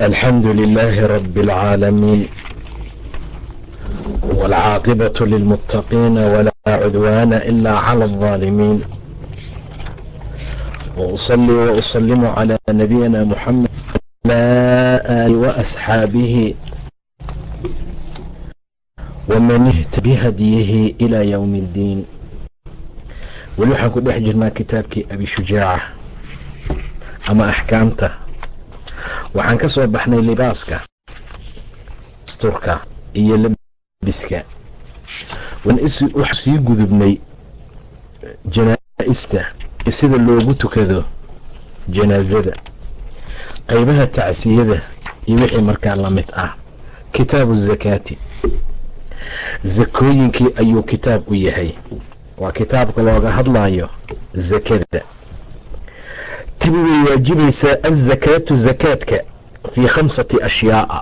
الحمد لله رب العالمين والعاقبة للمتقين ولا عدوان إلا على الظالمين وأصلي وأسلم على نبينا محمد وعلى آله وأصحابه ومن اهت بهديه إلى يوم الدين ولوحان كدhex jirnaa kitaabkii abi shujaaca ama axkaamta waxaan ka soo baxnay libaaska asturka iyo labiska. Waxaan sii gudubnay janaa-ista sida loogu tukado janaasada qaybaha tacsiyada iyo wixii markaa la mid ah. Kitaabu zakaati. Zakooyinkii ayuu kitaab u yahay. Waa kitaabka looga hadlayo zakada tibi way waajibaysaa azakaatu zakaadka fii khamsati ashyaa'a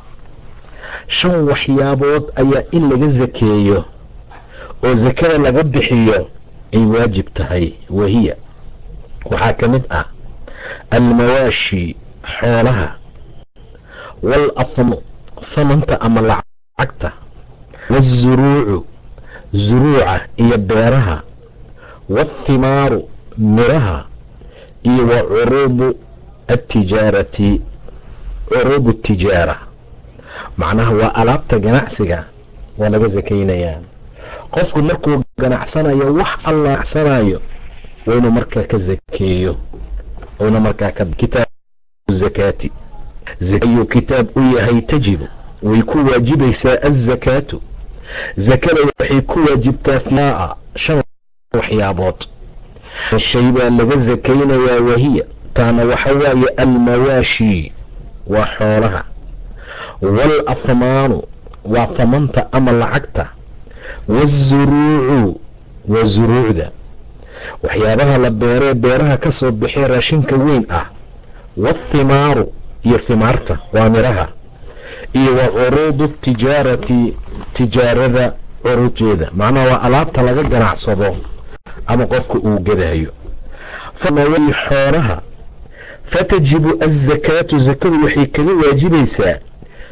shan waxyaabood ayaa in laga zakeeyo oo zakada laga bixiyo ay waajib tahay wahiya. Waxaa ka mid ah almawaashi xoolaha wal afmu famanta ama lacagta waazuruucu zuruuca iyo beeraha waathimaaru miraha iyo wa curuudu atijaarati curuudu tijaara. Macnaha waa alaabta ganacsiga waa laga sakaynayaa qofku markuu ganacsanayo wax alla ganacsanayo waynu markaa ka zakeeyo. Una markaa ka kitaabu zakaati. Ayuu kitaab u yahay tajibu. Way ku waajibaysaa azakaatu zakada waxay ku waajibtaa fiaa shan waxyaabood shay baa laga sakaynayaa wahiya. Taana waxa waaye almawaashi waa xoolaha. Wal afmaanu waa famanta ama lacagta. Waazuruucu waa zuruucda. Waxyaabaha la beeree beeraha ka soo baxee raashinka weyn ah. Waathimaaru iyo himaarta waa miraha. Iyo wa curuudu tijaarati tijaarada curuujeeda. Macnaha waa alaabta laga ganacsado ama qofka uu gadaayo. Famawali xoolaha? Fatajibu azakaatu zakadu waxay kaga waajibaysaa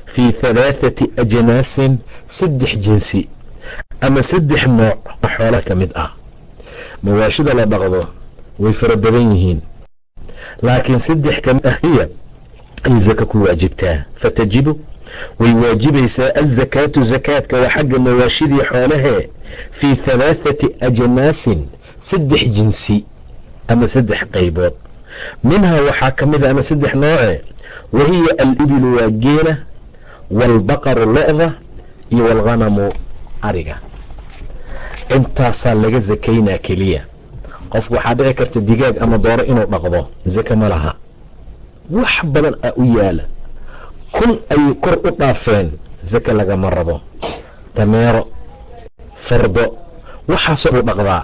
fii halaathati ajnaasin saddex jinsi ama saddex nooc. Xoolaha ka mid ah. Mawaashida la dhaqdo way fara badan yihiin. Laakiin saddex ka mid ah hiya ay zaka ku waajibtaa. Fatajibu way waajibaysaa azakaatu zakaadka waa xagga mawaashidii xoolahee fii halaathati ajnaasin saddex jinsi ama saddex qaybood. Minhaa waxaa ka mid a ama saddex nooce. Wahiya alibilu waa geela waalbaqaru lo-da iyo waalghanamu ariga. Intaasaa laga sakaynaa keliya. Qofku waxaa dhici karta digaag ama dooro inuu dhaqdo. Zaka ma laha. Wax badan a u yaalla. Kun ay kor u dhaafeen. Zaka lagama rabo. Dameero fardo waxaasoo u dhaqdaa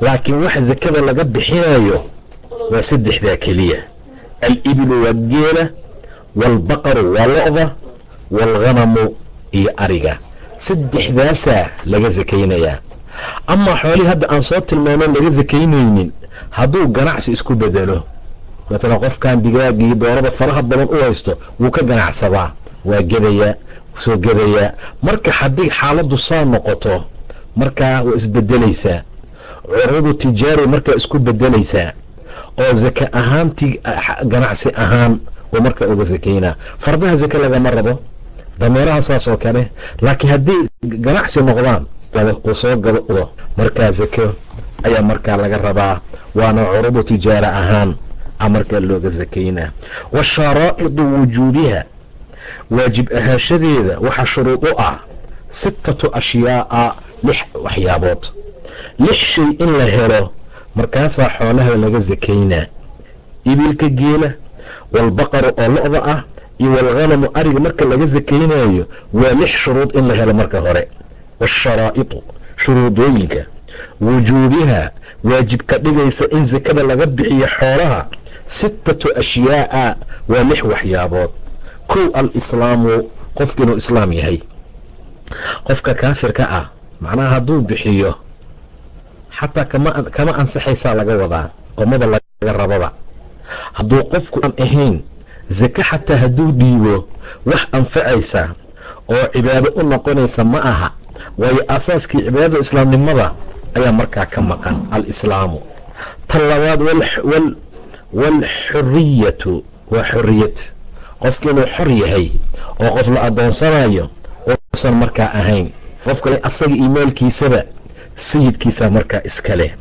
laakiin waxa zakada laga bixinayo waa saddexdaa keliya. Alibilu waa geela waalbaqaru waa lo-da waalghanamu iyo ariga. Saddexdaasaa laga sakaynayaa amaa xoolihii hadda aan soo tilmaaman laga sakaynaynin hadduu ganacsi isku bedelo matalan qofkan digaagii doorada faraha badan u haysto wuu ka ganacsadaa waa gedayaa soo gedayaa marka haddii xaaladdu saa noqoto markaa waa isbedelaysaa curudu tijaari markaa isku bedelaysaa oo zaka ahaantii ganacsi ahaan uu markaa uga sakaynaa fardaha zaka lagama rabo dameeraha saas oo kale laakiin haddii ganacsi noqdaan uu soo gado markaa zako ayaa markaa laga rabaa waana curudu tijaara ahaan a markaa looga sakaynaa wa sharaa'idu wujuubiha waajib ahaashadeeda waxaa shuruud u ah sittatu ashyaa'a lix waxyaabood lix shay in la helo markaasaa xoolaha laga sakaynaa ibilka geela waalbaqaru oo lo-da ah iyo waalghanamu ariga marka laga sakaynayo waa lix shuruud in la helo marka hore. Waasharaa'itu shuruudooyinka. Wujuubiha waajib ka dhigaysa in sakada laga bixiyo xoolaha sittatu ashyaa'a waa lix waxyaabood. Kow alislaamu qofka inuu islaam yahay. Qofka kaafirka ah macnaha hadduu bixiyo xataa kama ansaxaysaa laga wadaa oo laga rababa. Hadduu qofku aan ahayn sake xataa hadduu dhiibo wax anfacaysa oo cibaado u noqonaysa ma aha. Waayo asaaskii cibaadada islaamnimada ayaa markaa ka maqan alislaamu. Tan labaad waalxuriyatu waa xoriyad qofka inuu xor yahay oo qof la adoonsanayo uusan markaa ahayn. Qofkale asaga iyo maalkiisaba sayidkiisaa markaa iska leh.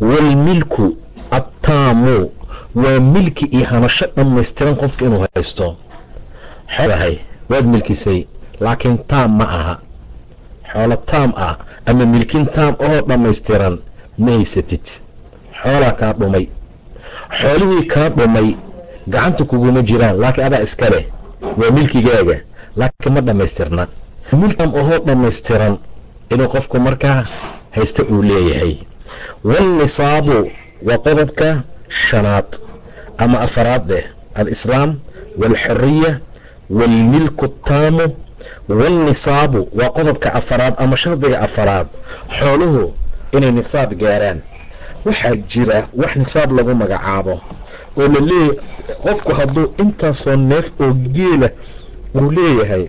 Waalmilku attaamu waa milki iyo hanasho dhammaystiran qofka inuu haysto. Xoolahay waad milkisay laakiin taam ma aha. Xoolo taam ah ama milkin taam oo dhammaystiran ma haysatid. Xoolaa kaa dhumay. Xoolihii kaa dhumay gacanta kuguma jiraan laakiin adaa iska leh. Waa milkigaaga laakiin ma dhammaystirna. Milkam ohoo dhammaystiran inuu qofku markaa haysta uu leeyahay. Waalnisaabu waa qodobka shanaad ama afaraad eh alislaam waalxuriya waalmilku taamu waalnisaabu waa qodobka afaraad ama shardiga afaraad xooluhu inay nisaab gaaraan. Waxaa jira wax nisaab lagu magacaabo oo la leeyahay qofku hadduu intaasoo neef oo geela uu leeyahay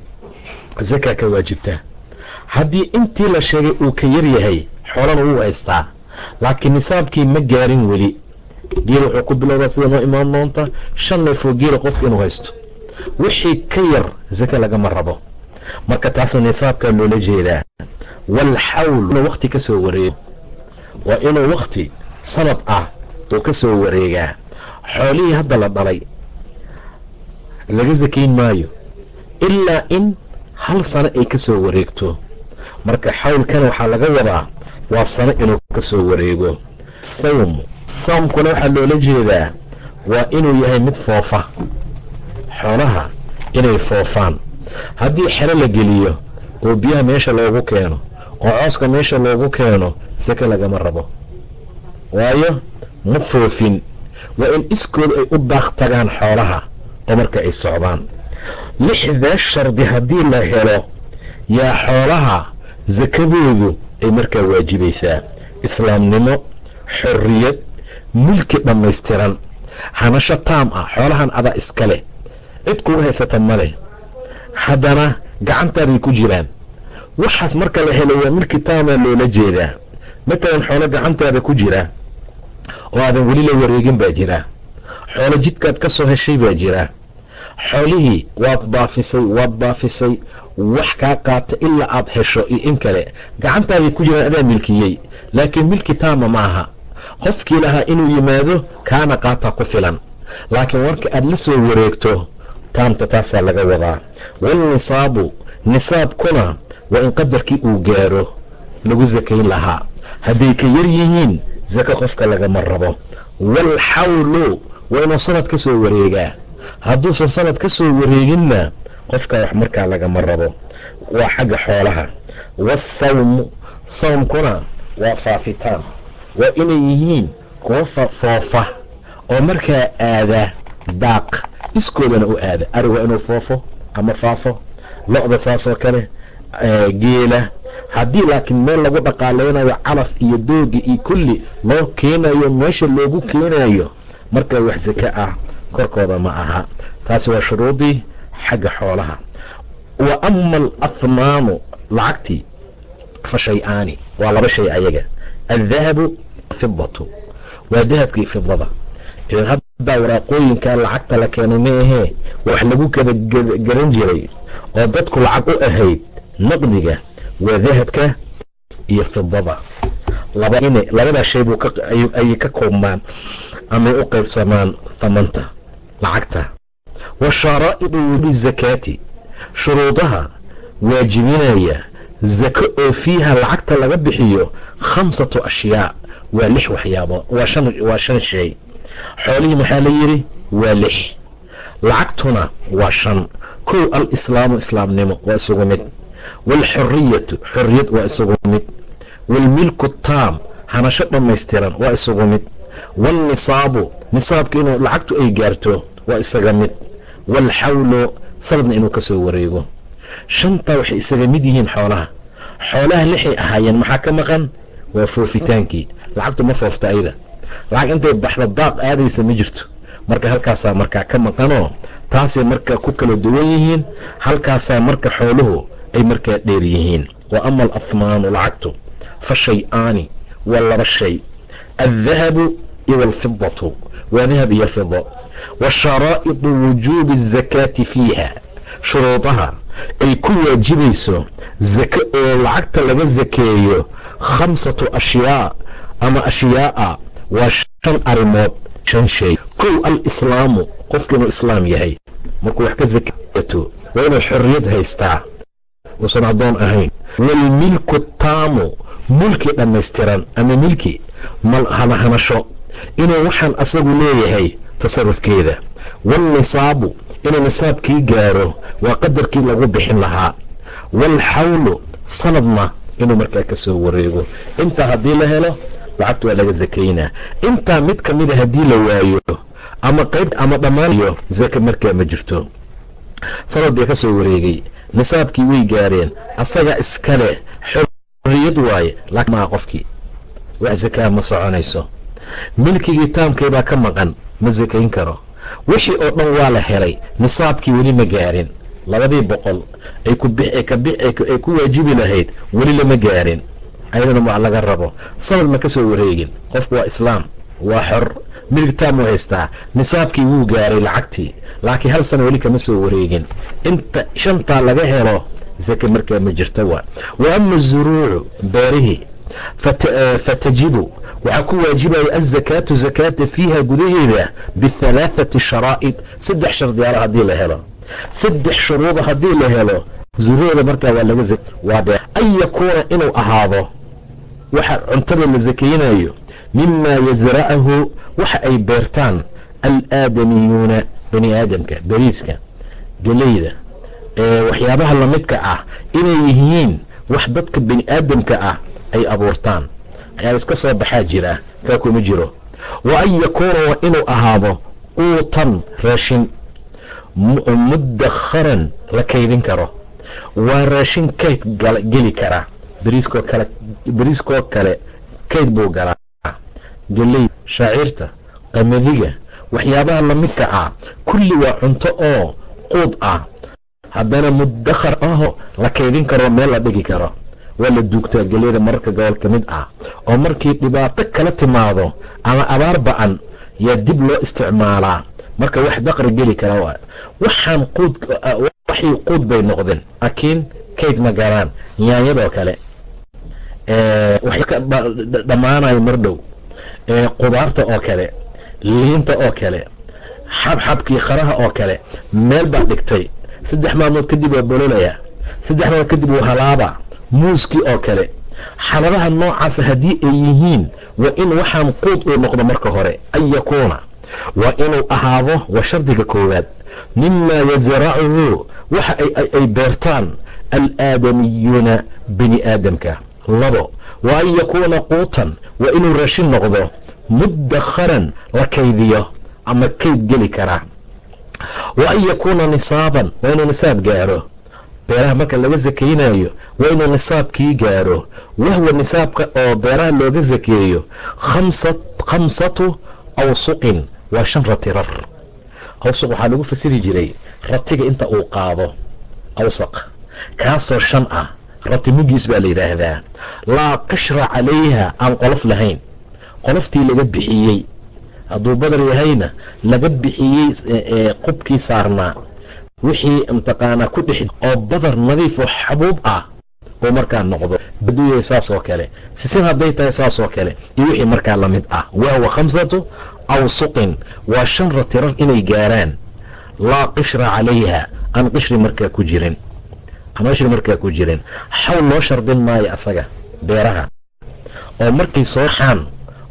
zakaa ka waajibta haddii intii la sheegay uu ka yar yahay xoolana wuu haystaa. Laakiin nisaabkii ma gaarin weli. Geel wuxuu ku bilowdaa sida noo imaan doonta shan neefoo geela qofka inuu haysto. Wixii ka yar zaka lagama rabo. Marka taasoo nisaabkaa loola jeedaa waalxawl inuu wakti ka soo wareego waa inuu wakti sanad ah uu ka soo wareegaa. Xoolihii hadda la dhalay laga sakayn maayo ilaa in hal sano ay ka soo wareegto marka xawlkana waxaa laga wadaa waa sano inuu ka soo wareego. Sawm. Soomkuna waxaa loola jeedaa waa inuu yahay mid foofa. Xoolaha inay foofaan. Haddii xero la geliyo oo biyaha meesha loogu keeno oo cooska meesha loogu keeno sake lagama rabo. Waayo ma foofin. Waa in iskooda ay u daaq tagaan xoolaha oo marka ay socdaan. Lixdaa shardi haddii la helo yaa xoolaha sakadoodu ay markaa waajibaysaa islaamnimo xorriyad mulki dhammaystiran hanasho taam ah xoolahan adaa iska leh. Cid kuga haysata ma leh. Haddana gacantaaday ku jiraan. Waxaas marka la helo waa milki taamaa loola jeedaa. Matalan xoolo gacantaada ku jira oo aadan weli la wareegin baa jira. Xoolo jidkaad ka soo heshay baa jira. Xoolihii waad baafisay waad baafisay wax kaa qaata ilaa aad hesho iyo in kale. Gacantaaday ku jiraan adaa milkiyey laakiin milki taama ma aha qofkii lahaa inuu yimaado kaana qaataa ku filan. Laakiin marka aad la soo wareegto taamta taasaa laga wadaa. Waalnisaabu nisaabkuna waa in qadarkii uu gaaro lagu sakayn lahaa. Hadday ka yar yihiin sako qofka lagama rabo waalxawlu waa inuu sanad ka soo wareegaa. Hadduusan sanad ka soo wareeginna qofka wax markaa lagama rabo waa xagga xoolaha. Waasawmu sawmkuna waa faafitaan. Waa inay yihiin kuwa foofa oo markaa aada daaq iskoodana u aada. Ari waa inuu foofo ama faafo lo-da saasoo kale geela. Haddii laakiin meel lagu dhaqaaleynayo calaf iyo dooga iyo kulli loo keenayo meesha loogu keenayo markaa wax sake ah korkooda ma aha. Taasi waa shuruudii xagga xoolaha. Wa ama alathmaamu lacagtii fa shay-aani waa laba shay ayaga. Aldahabu fidatu waa dahabkii fidada idan haddaa waraaqooyinka lacagta la keenay ma ahee wax lagu garan jiray oo dadku lacag u ahayd naqdiga waa dahabka iyo fidada labadaa shay ayay ka koobmaan amay u qaybsamaan thamanta lacagta wa sharaa'idu wujubi zakaati shuruudaha waajibinaya zako oo fiiha lacagta laga bixiyo khamsatu ashyaa waa lix waxyaabood waa shan shay. Xoolihii maxaa la yidhi? Waa lix. Lacagtuna waa shan. Kow alislaamu islaamnimo waa isugu mid. Waalxuriyatu xoriyad waa isugu mid. Waalmilku taam hanasho dhammaystiran waa isugu mid. Waalnisaabu nisaabka inuu lacagtu ay gaarto waa isaga mid waalxawlu sanadna inuu ka soo wareego shantaa waxay isaga mid yihiin xoolaha xoolaha lixay ahaayeen maxaa ka maqan waa foofitaankii lacagtu ma foofta ayda lacag intay baxda daaq aadaysa ma jirto marka halkaasaa markaa ka maqanoo taasay markaa ku kala duwan yihiin halkaasaa marka xooluhu ay markaa dheer yihiin wa ama alafmaanu lacagtu fa shay-aani waa laba shay aldahabu iyo alfidatu dahab iyo fido wa sharaa'idu wujuubi azakaati fiiha shuruudaha ay ku waajibayso zake oo lacagta laga sakeeyo khamsatu ashyaa ama ashyaa'a waa shan arrimood shan shay kow alislaamu qofka inuu islaam yahay markuu wax ka sakato waa inuu xorriyad haystaa uusan addoon ahayn waalmilku taamu mulki dhammaystiran ama milki hanasho inuu waxaan asagu leeyahay tasarufkeeda. Waalnisaabu inuu nisaabkii gaaro waa qadarkii lagu bixin lahaa. Waalxawlu sanadna inuu markaa ka soo wareego. Intaa haddii la helo lacagtu waa laga sakaynaa intaa mid ka mida haddii la waayo ama qayb ama dhammaanayo zaka markaa ma jirto. Sanad bay ka soo wareegay. Nisaabkii way gaareen. Asaga iskale xorriyad waaye laakiin maa qofkii. Wax zakaa ma soconayso milkigii taamkeebaa ka maqan ma sakayn karo. Wixii oo dhan waa la helay nisaabkii weli ma gaarin. Labadii boqol ay ku waajibi lahayd weli lama gaarin. Ayadana wax laga rabo. Sanad ma ka soo wareegin. Qofku waa islaam waa xor. Milig taam u haystaa. Nisaabkii wuu gaaray lacagtii. Laakiin hal sana weli kama soo wareegin. Inta shantaa laga helo zake markaa ma jirta waa. Wa ama azuruucu beerihii fatajibu waxaa ku waajibaya azakaatu zakaata fiiha gudaheeda bihalaathati sharaa'id saddex shardiyaalo haddii la helo. Saddex shuruuda haddii la helo zuruucda markaa waa laga waa beer an yakuuna inuu ahaado waxa cuntada la sakaynayo mimaa yasra'ahu waxa ay beertaan alaadamiyuuna bani aadamka beriiska geleyda waxyaabaha lamidka ah inay yihiin wax dadka bani aadamka ah ay abuurtaan waxyaaba iska soo baxaa jira. Kaa kuma jiro. Wa an yakuuna waa inuu ahaado quutan raashin. Mudakharan la kaydin karo. Waa raashin kayd geli kara. Beriiskoo kale beriiskoo kale kayd buu galaa. Geley shaacirta qamadiga waxyaabaha lamidka ah. Kulli waa cunto oo quud ah. Haddana mudakhar aho la kaydin karo meel la dhigi karo waa la duugtaa geleyda mararka gobol ka mid ah oo markii dhibaato kala timaado ama abaar ba'an yaa dib loo isticmaalaa. Marka wax daqri geli kara waa waxaan quud waxay quud bay noqdeen laakiin kayd ma galaan yaanyadoo kale. Dhammaanayo mar dhow. Qudaarta oo kale liinta oo kale xabxabkii qaraha oo kale meel baa dhigtay. Saddex maalmood kadib waa bololayaa saddex maalmood kadib wuu halaabaa muuskii oo kale. Xaladaha noocaasa haddii ay yihiin waa in waxaan quud uu noqdo marka hore an yakuuna. Waa inuu ahaado waa shardiga koowaad. Mimaa yasracuhu waxa ay beertaan alaadamiyuuna bini aadamka. Labo wa an yakuuna quutan waa inuu raashin noqdo mudakharan la kaydiyo ama kayd geli karaa. Wa an yakuuna nisaaban waa inuu nisaab gaaro beeraha marka laga sakaynayo waa inuu nisaabkii gaaro. Wahwa nisaabka oo beeraha looga sakeeyo khamsatu awsuqin waa shan rati rar. Awsuq waxaa lagu fasiri jiray ratiga inta uu qaado awsaq. Kaasoo shan ah rati mugiis baa la yidhaahdaa. Laa qashra calayha aan qolof lahayn. Qoloftii laga bixiyey. Hadduu badar yahayna laga bixiyey qubkii saarnaa wixii mataqaanaa ku dhex oo badar nadiifoo xabuub ah oo markaa noqdo. Baduu yahay saasoo kale sisin hadday tahay saasoo kale iyo wixii markaa la mid ah. Wahwa khamsatu awsuqin waa shan ratirar inay gaaraan. Laa qishra calayha aan qishri markaa ku jirin. Aan markaa ku jirin. Xawl loo shardin maayo asaga beeraha. Oo markay soo xaan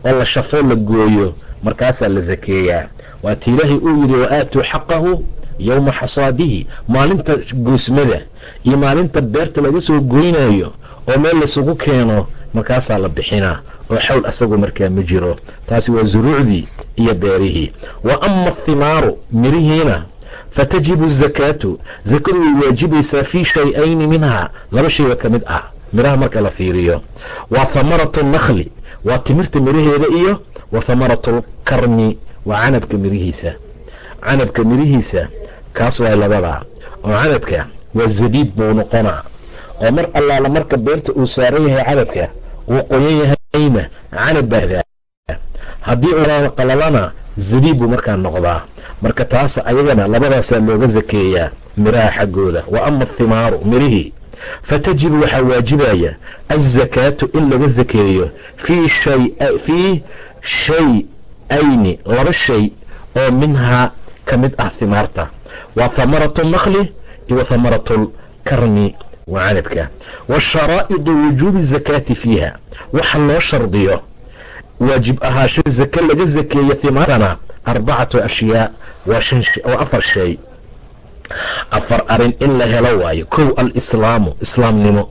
oo la shafoo la gooyo markaasaa la sakeeyaa waati ilaahay uu yidhi wa aatuu xaqahu yowma xasaadihi. Maalinta goosmada iyo maalinta beerta laga soo goynayo oo meel laysugu keeno markaasaa la bixinaa oo xawl asagu markaa ma jiro. Taasi waa zuruucdii iyo beerihii. Wa ama athimaaru mirihiina fatajibu azakaatu zakadu way waajibaysaa fii shay-ayni minhaa. Laba shayga ka mid ah. Miraha marka la fiiriyo. Waa hamaratu nakhli waa timirta miraheeda iyo wa hamaratu lkarmi waa canabka mirihiisa. Canabka mirihiisa kaas waa labadaa oo canabka waa zabiib buu noqonaa. Oo mar allaala marka beerta uu saaran yahay canabka uu qoyan yahayna canab baahdaa haddii uu qalalana zabiib buu markaa noqdaa. Marka taas ayagana labadaasaa looga sakeeyaa miraha xaggooda. Wa ama athimaaru mirihii fatajibu waxaa waajibaya azakaatu in laga sakeeyo fii shay-ayni laba shay oo minhaa ka mid ah himaarta waa hamaratu nakli iyo wa hamaratu lkarmi waa canabka wa sharaa'idu wujuubi zakaati fiiha waxa loo shardiyo waajib ahaasho zake laga zakeeyo himaartana arbacatu ashyaa waa afar shay afar arrin in la helo waayo. Kow alislaamu islaamnimo.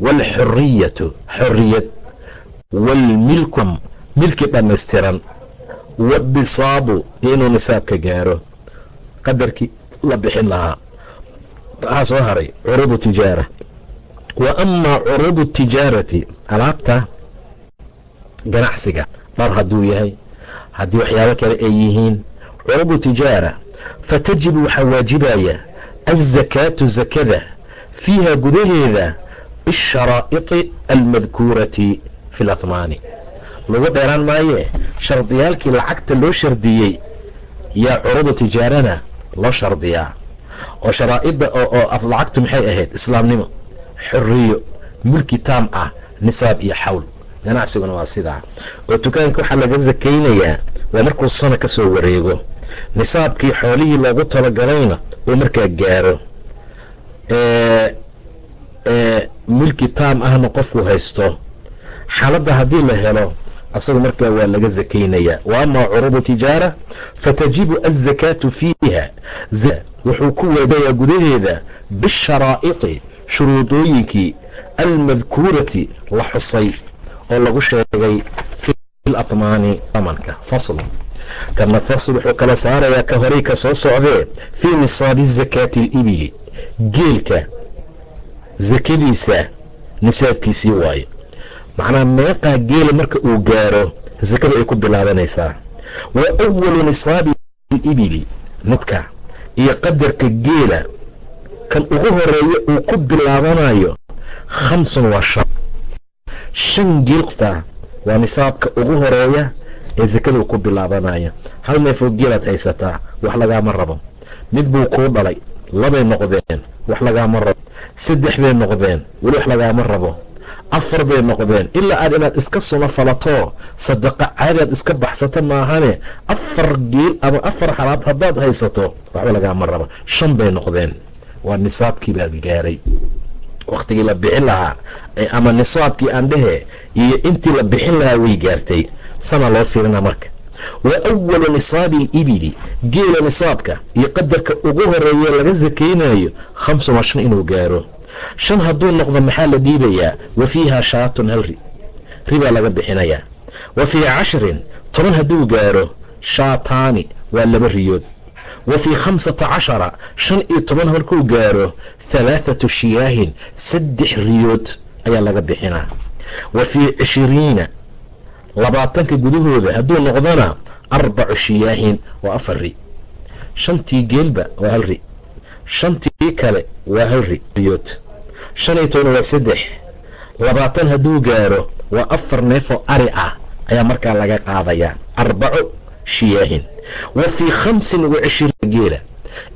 Waalxuriyatu xoriyad waalmilkum milki dhammaystiran. Wabisaabu inuu nisaabka gaaro. Qadarkii la bixin lahaa. Waxaa soo haray curuudu tijaara. Wa amaa curuudu tijaarati alaabta ganacsiga. Dhar hadduu yahay haddii waxyaabo kale ay yihiin curuudu tijaara fatajibu waxaa waajibaya azakaatu zakada fiiha gudaheeda bisharaa'iطi almadkuurati fi lahmaani lagu dheeraan maayee shardiyaalkii lacagta loo shardiyey yaa curuudu tijaarana loo shardiyaa oo sharaa'idda oo lacagtu maxay ahayd islaamnimo xoriyo mulki taam ah nisaab iyo xawl ganacsiguna waa sidaa oo dukaanka waxaa laga sakaynayaa waa markuu sana ka wareego nisaabkii xoolihii loogu talagalayna uu markaa gaaro. Mulki taam ahna qofku haysto. Xaaladda haddii la helo asagu markaa waa laga sakaynayaa wa amaa curuudu tijaara fatajibu azakaatu fiiha. Wuxuu ku waajayaa gudaheeda bisharaa'iطi shuruudooyinkii almadkuurati la xusay oo lagu sheegay fi lahmaani amanka. Fasl kana fasl wuxuu kala saarayaa ka horay ka soo socdee fii nisaabi zakaati alibili geelka sakadiisa nisaabkiisii waayo macnaha meeqaa geela marka uu gaaro sakada ay ku bilaabanaysaa. Wa awalu nisaabi alibili midka iyo qadarka geela kan ugu horreeya uu ku bilaabanayo khamsun waa shan. Shan geel kasta waa nisaabka ugu horreeya ee sakada ku bilaabanayo hal neefoo geelaad haysataa wax lagaama rabo. Mid buu kuu dhalay labay noqdeen wax lagaama rabo. Saddex bay noqdeen weli wax lagaama rabo. Afar bay noqdeen ilaa aad inaad iska suna falato sadaqa caadaad iska baxsato maahane afar geel ama afar xalaad haddaad haysato waxba lagaama rabo. Shan bay noqdeen. Waa nisaabkii baa gaaray. Wakhtigii la bixin lahaa ama nisaabkii aan dhehe iyo intii la bixin lahaa way gaartay sana loo fiirina marka. Wa awalu nisaabi alibili geela nisaabka iyo qadarka ugu horeeye laga sakaynayo khamsun waa shan inuu gaaro. Shan hadduu noqdo maxaa la dhiibayaa? Wa fiiha shaatun hal ri ribaa laga bixinayaa. Wa fii cashrin toban hadduu gaaro shaataani waa laba riyood. Wa fii khamsata cashara shan iyo toban markuu gaaro halaathatu shiyaahin saddex riyood ayaa laga bixinaa. Wa fii cishiriina labaatanka gudahooda hadduu noqdona arbacu shiyaahin waa afar ri. Shantii geelba waa hal ri. Shantii kale waa hal ri. Riyood. Shan iyo toban waa saddex. Labaatan hadduu gaaro waa afar neefoo ari ah ayaa markaa laga qaadayaa arbaco shiyaahin. Wa fii khamsin wa cishiriina geela.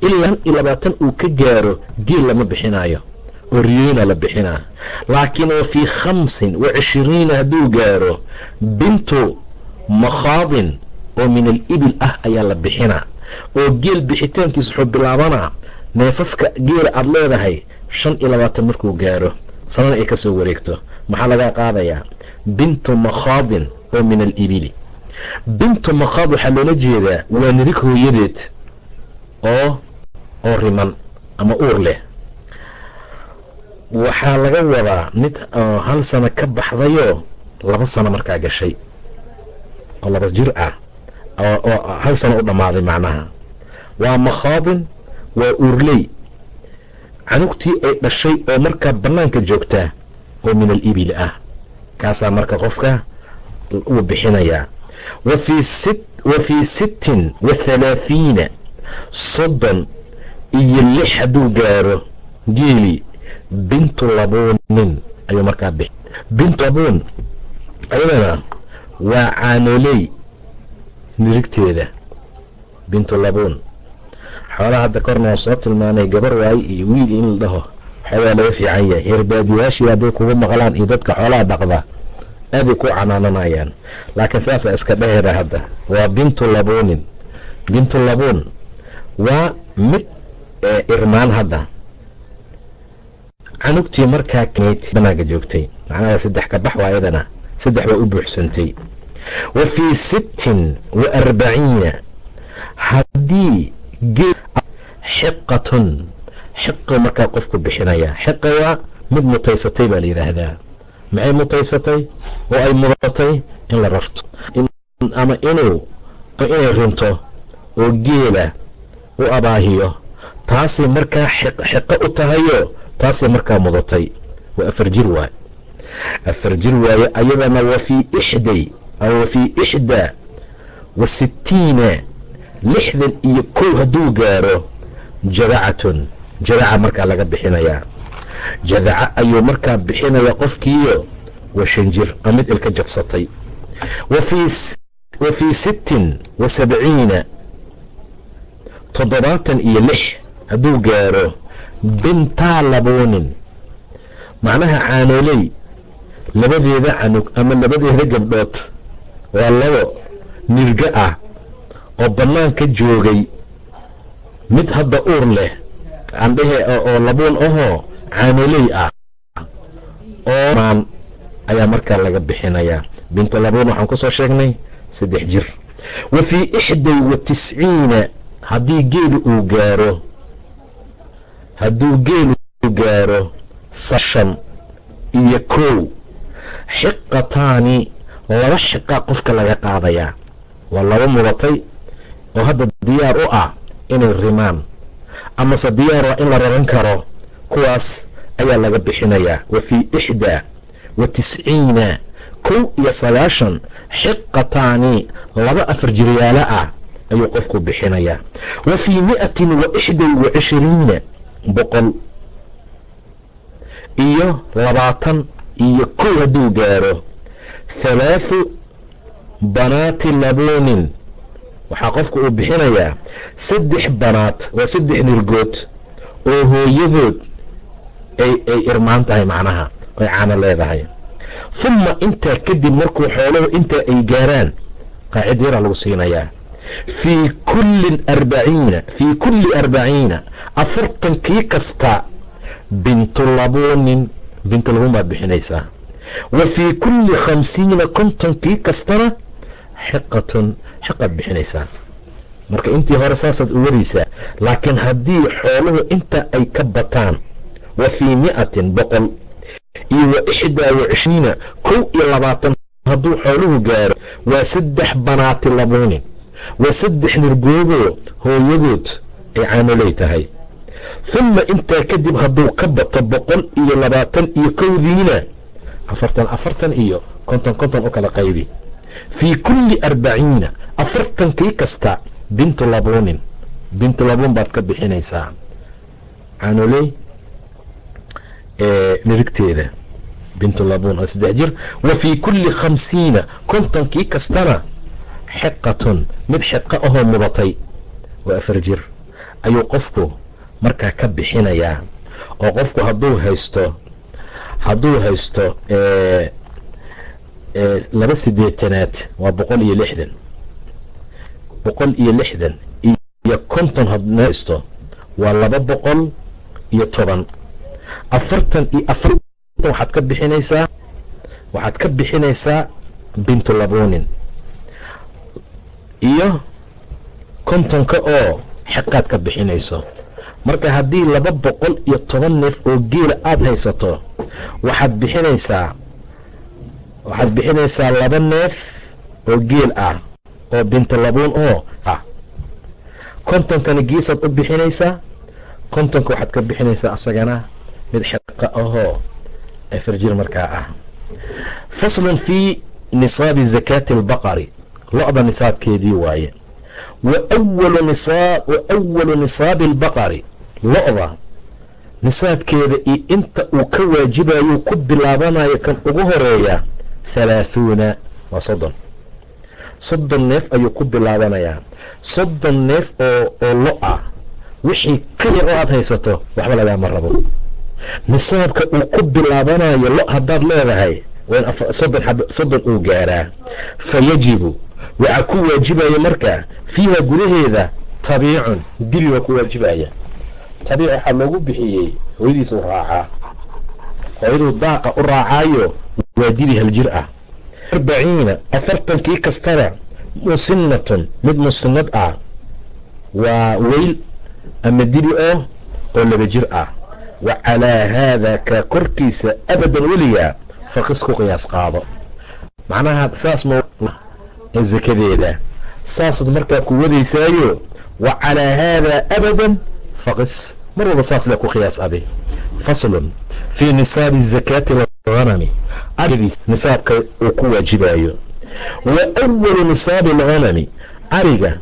Ilaa iyo labaatan uu ka gaaro geel lama bixinayo oo riyooyna la bixinaa laakiin wa fii khamsin wa cishiriina hadduu gaaro bintu makhaadin oo min alibil ah ayaa la bixinaa oo geel bixitaankiis wuxuu bilaabanaa neefafka geela aada leedahay shan iyo labaatan markuu gaaro. Sanana ay ka soo wareegto. Maxaa lagaa qaadayaa? Bintu makhaadin oo min alibili bintu makhaad waxaa loola jeedaa waa nirig hooyadeed oo oo riman ama uur leh waxaa laga wadaa mid hal sano ka baxdayoo laba sano markaa gashay. Oo laba jir ah oo hal sano u dhammaaday macnaha. Waa makhaadin waa uurley. Canugtii ay dhashay oo markaa bannaanka joogtaa oo min alibil ah. Kaasaa marka qofka uu bixinayaa. Wa fii sittin wa halaahiina soddon iyo lix hadduu gaaro geeli bintu labuunin ayuu markaa bixi. Bintu labuun ayadana waa caanoley nirigteeda bintu labuun. Xoolaha hadda korna waa soo tilmaanay gabar waaye iyo wiil in la dhaho xoogaa laga fiican yahay. Herbaadiyaashii hadday kugu maqlaan iyo dadka xoolaha dhaqda aaday ku canaananayaan laakiin saasaa iska dheera hadda. Waa bintu labuunin. Bintu labuun waa mid irmaan hadda canugtii markaa keyd banaanka joogtay. Macnaha saddex ka bax waa iyadana saddex waa u buuxsantay. Wa fii sittin wa arbaciina haddii gee xiqatun xiqo markaa qofku bixinaya. Xiqa mid mutaysatay baa la yidhaahdaa. Maxay mutaysatay? Oo ay mudatay in la rarto. Ama inuu inay rinto oo geela u abaahiyo taasay markaa xiqo u tahayo taasay markaa mudatay. Waa afar jir waay. Afar jir waaye ayadana wa fii ixday aw wa fii ixdaa wa sittiina lixdan iyo kow hadduu gaaro jadacatun jadaca markaa laga bixinayaa jadaca ayuu markaa bixinaya qofkiiyo waa shan jir oo mid ilka jabsatay. Wa fii sittin wa sabciina toddobaatan iyo lix hadduu gaaro bintaa labuunin macnaha caanooley labadeeda canug ama labadeeda gabdhood waa labo nirgo ah oo bannaanka joogay. Mid hadda uur leh andhehe oo labuun ahoo caanoley ah. Oo maan ayaa markaa laga bixinayaa bintu labuun waxaan ku soo sheegnay saddex jir. Wa fii ixday wa haddii geelu uu gaaro hadduu geelu gaaro sashan iyo kow xiqataani laba xiqaa qofka laga qaadayaa waa laba mudatay oo hadda diyaar u ah inay rimaan. Amase diyaar waa in la raran karo kuwaas ayaa laga bixinayaa wa fii ixdaa wa tisciina kow iyo sagaashan xiqataani laba afar jiryaalo ah ayuu qofku bixinayaa wa fii mi'atin wa ixday wa cishriina boqol iyo labaatan iyo kow hadduu gaaro. Halaathu banaati labuunin waxaa qofku uu bixinayaa saddex banaad waa saddex nirgood oo hooyadood ay irmaan tahay macnaha ay caano leedahay. Humma intaa kadib markuu xooluhu intaa ay gaaraan qaacid yaraa lagu siinayaa fii kullin arbaciina fii kulli arbaciina afartankii kasta bintu labuunin bintu labuun baad bixinaysaa. Wa fii kulli khamsiina kontonkii kastana xiqatun xiqaad bixinaysaa. Marka intii hore saasaad u waraysaa laakiin haddii xooluhu inta ay ka bataan wa fii mi'atin boqol iyo wa ixdaa wa cishriina kow iyo labaatan hadduu xooluhu gaaro waa saddex banaati labuunin waa saddex nirgoodoo hooyadood ay caanoley tahay. Humma intaa kadib hadduu ka bato boqol iyo labaatan iyo kowdiina afartan afartan iyo konton konton u kala qaybi. Fii kulli arbaciina afartankii kasta bintu labuunin bintu labuun baad ka bixinaysaa. Caanoley nirigteeda bintu labuun saddex jir. Wa fii kulli khamsiina kontonkii kastana xiqatun mid xiqo ahoo mudatay waa afar jir. Ayuu qofku markaa ka bixinayaa oo qofku hadduu haysto hadduu haysto laba sideetanaad waa boqol iyo lixdan. Boqol iyo lixdan iyo konton hadna haysto waa laba boqol iyo toban. Afartan iyo afartan waxaad ka bixinaysaa waxaad ka bixinaysaa bintu labuunin iyo kontonka oo xeqaad ka bixinayso. Marka haddii laba boqol iyo toban neef oo geela aada haysato waxaad bixinaysaa waxaad bixinaysaa laba neef oo geel ah oo bintu labuun oo kontonkana geesaad u bixinaysaa kontonka waxaad ka bixinaysaa asagana mid xeqa ahoo afar jir markaa ah. Faslun fii nisaabi zakaati albaqari lo-da nisaabkeedii waaye. Wa walu nisaabi albaqari. Lo-da nisaabkeeda iyo inta uu ka waajibayuu ku bilaabanayo kan ugu horreeya halaahuuna waa soddon. Soddon neef ayuu ku bilaabanayaa. Soddon neef oo lo ah wixii ka yar oo aada haysato waxba lagaama rabo. Nisaabka uu ku bilaabanayo lo haddaad leedahay waa in soddon uu gaaraa. Fa yajibu waxaa ku waajibaya marka fiiha gudaheeda tabiicun dibi waa ku waajibaya. Tabiic waxaa loogu bixiyey hooyadiisa u raacaa hooyaduu daaqa u raacaayo waa dibi hal jir ah. Arbaciina afartankii kastaba musinnatun mid musinnad ah waa weyl ama dibi oo oo laba jir ah. Wa calaa haada ka korkiisa abadan weligaa faqis ku qiyaas qaado. Macnaha saas ma ee sakadeeda saasaad markaa ku wadaysaayo wa calaa haadaa abadan faqis. Mar walba saas lee ku qiyaas adi faslun fii nisaabi zakaati alghanami arigiis nisaabka uu ku waajibayo wa awalu nisaabi alghanami ariga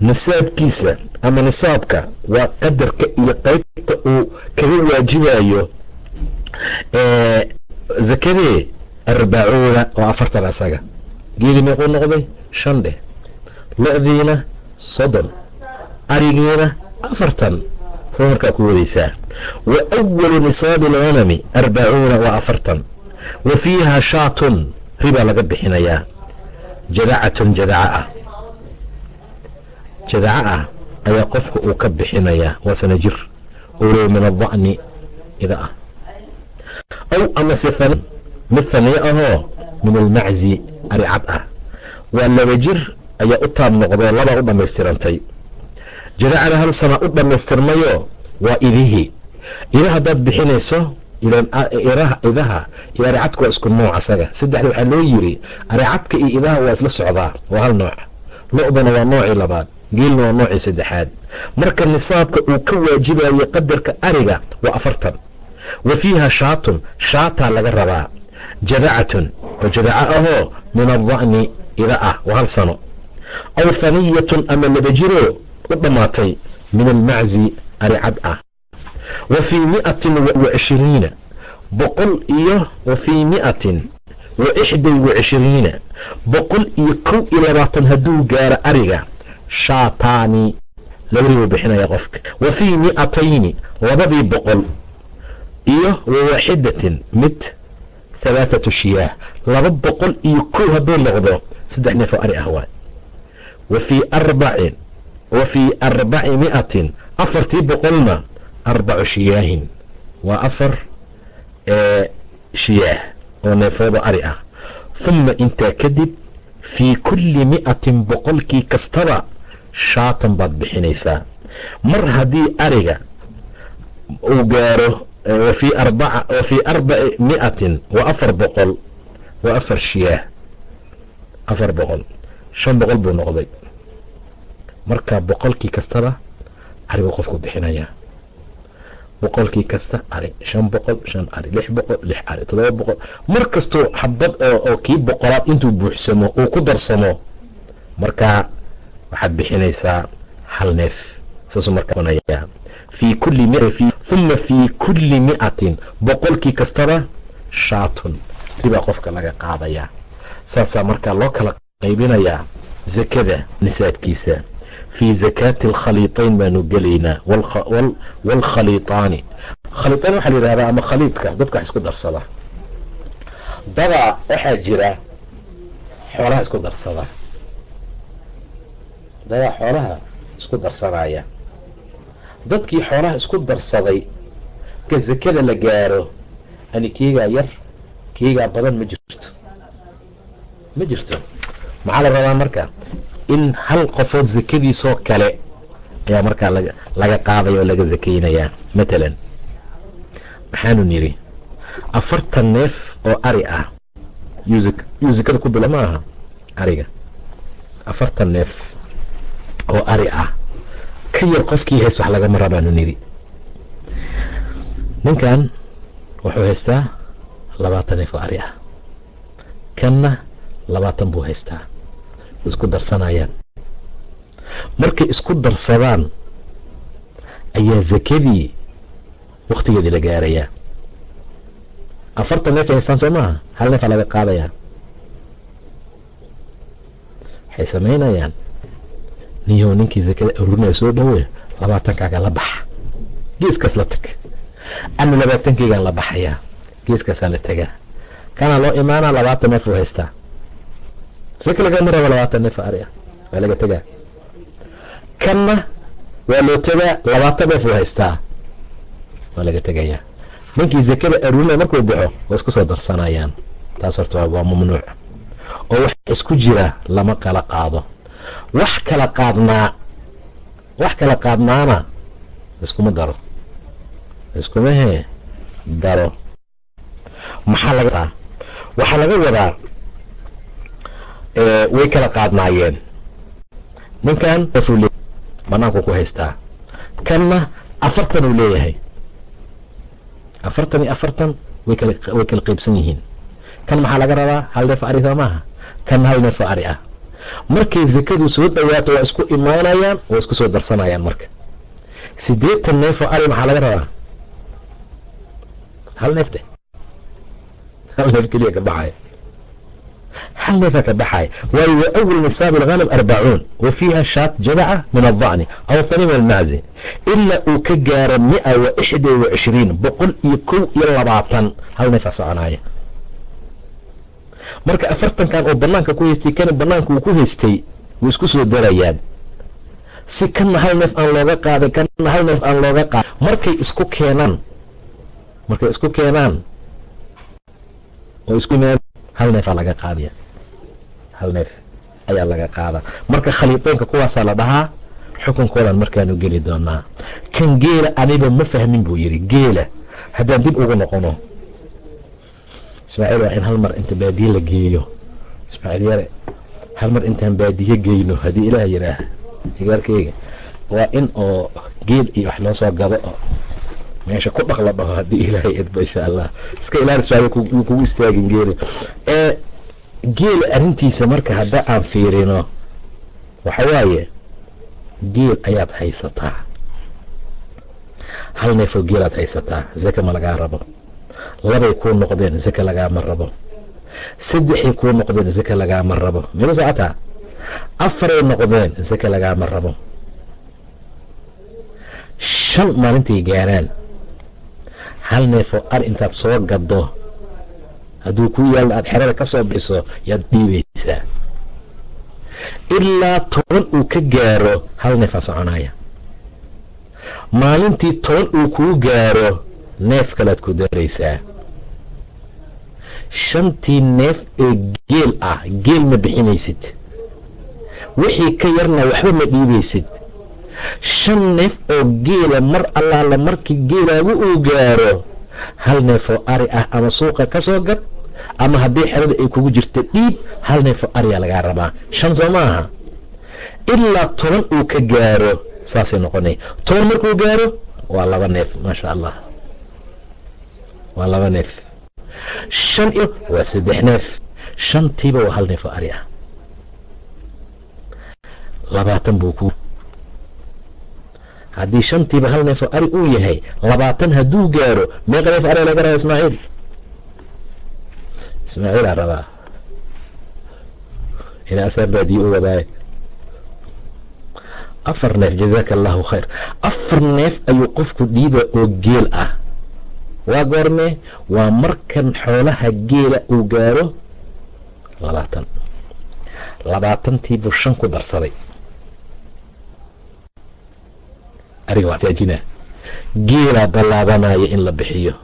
nisaabkiisa ama nisaabka waa qadarka iyo qaybta uu kaga waajibayo zakadee arbacuuna oo afartan asaga geeli meequu noqday shan dheh lo-diina soddon arigiina afartan sa markaa ku wadaysaa wa awalu nisaabi alghanami arbacuuna waa afartan. Wa fiiha shaatun ribaa laga bixinayaa jadacatun jadaca ah. Jadaca ah ayaa qofka uu ka bixinayaa waa sana jir. Olow min ada'ni ida ah. Aw amase mid haniye ahoo min almaczi aricad ah. Waa laba jir ayaa u taab noqdoo laba u dhammaystirantay. Jadacana hal sana u dhammaystirmayo waa idihii. Ida haddaad bixinayso idaha iyo aricadka waa isku nooc asaga. Saddexda waxaa loo yiri aricadka iyo idaha waa isla socdaa waa hal nooc. Lo-dana waa noocii labaad geelna waa noocii saddexaad. Marka nisaabka uu ka waajibayo qadarka ariga waa afartan. Wa fiiha shaatun shaataa laga rabaa. Jadacatun oo jadaca ahoo min ada'ni ida ah waa hal sano. Aw haniyatun ama laba jiroo u dhammaatay min almaczi aricad ah. Wa fii miatin wa cishiriina boqol iyo wa fii miatin wa ixday wa boqol iyo kow iyo labaatan hadduu gaaro ariga shaataani labadii bixinaya qofka. Wa fii mi'atayni labadii boqol iyo wa waaxidatin mid halaathatu shiyaah laba boqol iyo kow hadduu noqdo saddex neef oo ari ah waay wa fii arbacin wa fii arbaci mi'atin afartii boqolna arbacu shiyaahin waa afar shiyaah oo neefooda ari ah humma intaa kadib fii kulli mi'atin boqolkii kastaba shaatan baad bixinaysaa mar haddii ariga uu gaaro wafii wa arbaci mi'atin waa afar boqol waa afar shiyaah afar boqol. Shan boqol buu noqday. Marka boqolkii kastaba ari buu qofku bixinayaa. Boqolkii kasta ari shan boqol shan ari lix boqol lix ari toddoba boqol. Mar kastoo xabad oo kii boqolaad intuu buuxsamo uu ku darsamo markaa waxaad bixinaysaa hal neef uma fii kulli mi'atin boqolkii kastaba shaatun. Ribaa qofka laga qaadayaa saasaa markaa loo kala qaybinayaa zakada nisaabkiisa. Fii zakaati alkhaliitayn baanu gelaynaa waalkhaliitaani khaliitaan waxaa la yidhahdaa ama khaliidka dadka wax isku darsada. Dadaa waxaa jira xoolaha isku darsada. Dadaa xoolaha isku darsanaya dadkii xoolaha isku darsaday ka zakada la gaaro ani keegaa yar keegaa badan ma jirto. Ma jirto. Maxaa la rabaa marka? In hal qofood sakadiisoo kale ayaa markaa laga qaadaya oo laga sakeynayaa matalan. Maxaanu nidhi afartan neef oo ari ah yuu sakada ku bila ma aha ariga. Afartan neef oo ari ah ka yar qofkii hays wax lagama rabaanu nidhi. Ninkan wuxuu haystaa labaatan neef ari ah. Kanna labaatan buu haystaa. Isku darsanayaan. Markay isku darsadaan ayaa sakadii waktigeedii la gaarayaa. Afartan neef ay haystaan soo maaha hal neefaa laga qaadayaa. Waxay samaynayaan niyow ninkii sakada aruurinaya soo dhawe labaatankaaga la baxa. Geeskaas la tag. Ama labaatankaygaan la baxayaa. Geeskaasaa la tegaa kanaa loo imaanaa labaatan neef uu haystaa saka lagama rabo labaatan neef ari ah waa laga tegaa kanna waa loo tegaa labaatan neef uu haystaa waa laga tegayaa ninkii sakada aruurinaya markuu baxo waa isku soo darsanayaan. Taas horta waa mamnuuc. Oo wax isku jira lama kala qaado wax kala qaadnaa wax kala qaadnaana iskuma daro iskuma hee daro. Maxaa laga waxaa laga wadaa way kala qaadnaayeen. Ninkan banaanku ku haystaa. Kanna afartan uu leeyahay. Afartan iyo afartan way kala qaybsan yihiin. Kan maxaa laga rabaa? Hal neef ari soo maaha? Kan hal neef ari ah markay sakadu soo dhawaato waa isku imaanayaan waa isku soo darsanayaan marka. Siddeetan neef oo ari maxaa laga rabaa? Hal neef dheh hal neef keliya ka baxaya. Hal neefaa ka baxaya. Waayo wa awal nisaab alghanam arbacuun. Wa fiiha shaat jadaca min aldacni aw thani min almaczi ilaa uu ka gaaro mia wa ixda wa cishriin boqol iyo kow iyo labaatan. Hal neefaa soconaya marka afartankan oo banaanka ku haystay kana banaanka uu ku haystay way isku soo darayaan. Si kana hal neef aan looga qaaday kana hal neef aan looga qaaday markay isku keenaan markay isku keenaan oo isku hal neefaa laga qaadaya hal neef ayaa laga qaada marka khaliiqoonka kuwaasaa la dhahaa xukunkoodan markaanu geli doonaa. Kan geela aniba ma fahmin buu yidhi geela haddaan dib ugu noqono ismaaciil waa in hal mar inta baadiye la geeyo. Ismaaciil yare hal mar intaan baadiye geyno haddii ilaah yidhaaha igaarkeyga waa in oo geel iyo wax loo soo gado oo meesha ku dhaq la dhaho haddii ilaahay edbo insha allah iska ilaali ismaaciil kugu istaagin geeli ee geela arrintiisa marka hadda aan fiirino waxa waaye geel ayaad haysataa. Hal neefoo geelaad haysataa. Zaka ma lagaa rabo labay kuu noqdeen zaka lagaama rabo. Saddexay kuu noqdeen zaka lagaama rabo. Mila socotaa? Afaray noqdeen zaka lagaama rabo. Shan maalintay gaaraan. Hal neefoo ar intaad soo gaddo hadduu kuu yaallo aada xerada ka soo bixiso yaad dhiibaysaa. Ilaa toban uu ka gaaro hal neefaa soconaya maalintii toban uu kuu gaaro neef kalead ku daraysaa shantii neef ee geel ah geel ma bixinaysid. Wixii ka yarna waxba ma dhiibaysid. Shan neef oo geela mar allaala markii geelaagu uu gaaro hal neefoo ari ah ama suuqa ka soo gad ama haddii xerada ay kugu jirta dhiib hal neefoo ariyaa lagaa rabaa. Shan soo ma aha. Ilaa toban uu ka gaaro saasay noqonay. Toban markuu gaaro waa laba neef maasha allah. Waa laba neef shan iyo waa saddex neef shantiiba waa hal neef oo ari ah labaatan buu ku haddii shantiiba hal neef oo ari uu yahay labaatan hadduu gaaro meeqa neef ari laga rabaa ismaaciil ismaaciilaa rabaa ina asaan baadiye u wadaaye afar neef jazaaka allahu khayr afar neef ayuu qofku dhiiba oo geel ah waa goormee waa markan xoolaha geela uu gaaro labaatan. Labaatantiibuu shan ku darsaday. Ariga waataajina geelaa ballaabanaya in la bixiyo.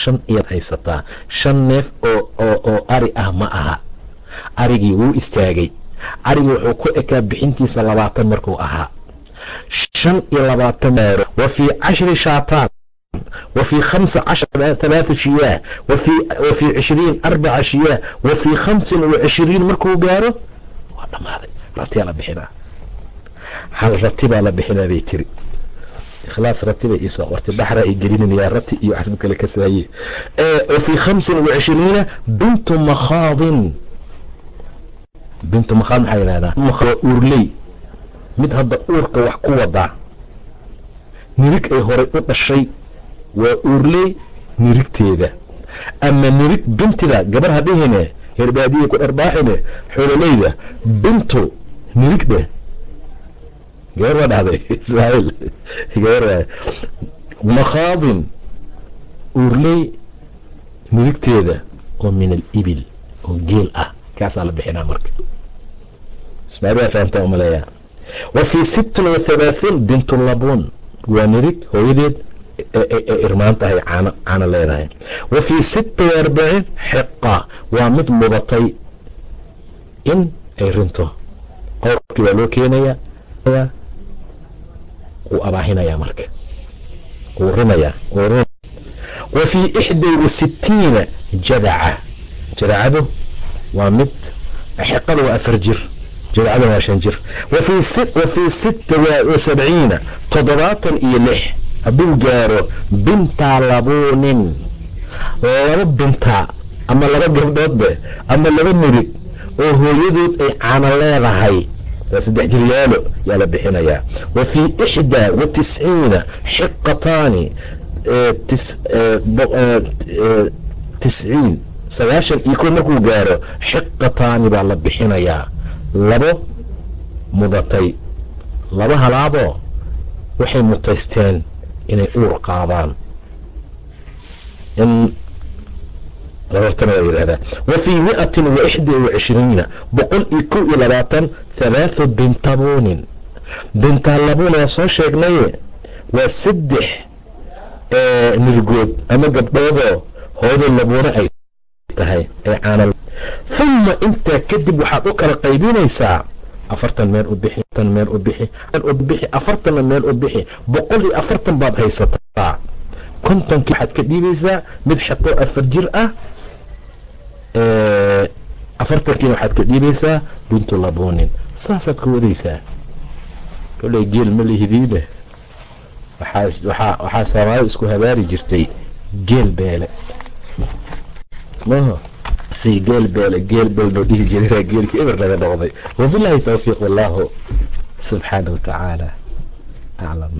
Shan iyaad haysataa shan neef oo oo oo ari ah ma aha. Arigii wuu istaagay. Arigii wuxuu ku ekaa bixintiisa labaatan markuu ahaa shan iyo labaatan maaro wa fii cashri shaataan wa fii khamsa cashar halaatha shiyaah wa fii cishriin arbaca shiyaah wa fii khamsin wa markuu gaaro waa dhammaaday. Ratiyaa la bixinaa. Hal rati baa la bixinaa bay tiri. Ikhlaas rati bay iisoo qortay. Baxra ay gelininayaa rati iyo waxsbu kale ka saaye wa khamsin wa bintu makhaadin. Bintu makhaad maxaa yidhahdaa uurley mid hadda uurka wax ku wadaa nirig ay horay u dhashay waa uurley nirigteeda ama nirig bintida gabar ha dhihine herbaadiya ku dharbaaxine xoololeyda bintu nirig dheh gabar baa dhahday ismaaciil gabar makhaadin uurley nirigteeda oo min alibil oo geel ah. Kaasaa la bixinaa marka. Ismaaciil waa fahamtaa umaleeyaa wa fii sittin wa halaaثiin bintu labuun waa nirig hooyadeed irmaan tahay caano caano leedahay wa fii sitta wa arbaciin xiqa waa mid mudatay in ay rinto. Qowrkii waa loo keenayaa wuu abaahinayaa marka. Wuu rinayaa wa fii ixdaa wa jadaca. Jadacadu waa mid xiqada waa afar jir jadacaduna waa shan jir. Wa fii sitta wa sabciina toddobaatan iyo lix. Hadduu gaaro bintaa labuunin laba bintaa ama laba gabdhoodbe ama laba nirig oo hooyadood ay caano leedahay waa saddex jiryaalo yaa la bixinayaa wa fii ixdaa wa tisciina xiqataani tisciin. Sagaashan iyo kood markuu gaaro xiqataani baa la bixinayaa labo mudatay laba halaaboo waxay mutaysteen inay uur qaadaan. In wa fii miatin wa ixda wa cishriina boqol iyo kow iyo labaatan halaathu bintabuunin bintalabuun waa soo sheegnaye waa saddex nirgood ama gabdhoodoo hooyada labuuna ay tahay ee caana uma intaa kadib waxaad u kala qaybinaysaa afartan meel u bixi afartan meel u bixi u afartanna meel u boqol iyo afartan baad haysataa. Kontonkii waxaad ka dhiibaysaa mid xiqo afar jir ah afartankiina waxaad ka dhiibaysaa bintu labuunin. Saasaad ku wadaysaa. Koley geel ma lihidiine. Waxaa soomaalida isku habaari jirtay geel beele say geel beele geel beel noo dhihi jiraa geelkii eber naga noqday wabilaahi tawfiiq wallahu subxaana wa tacaala aclam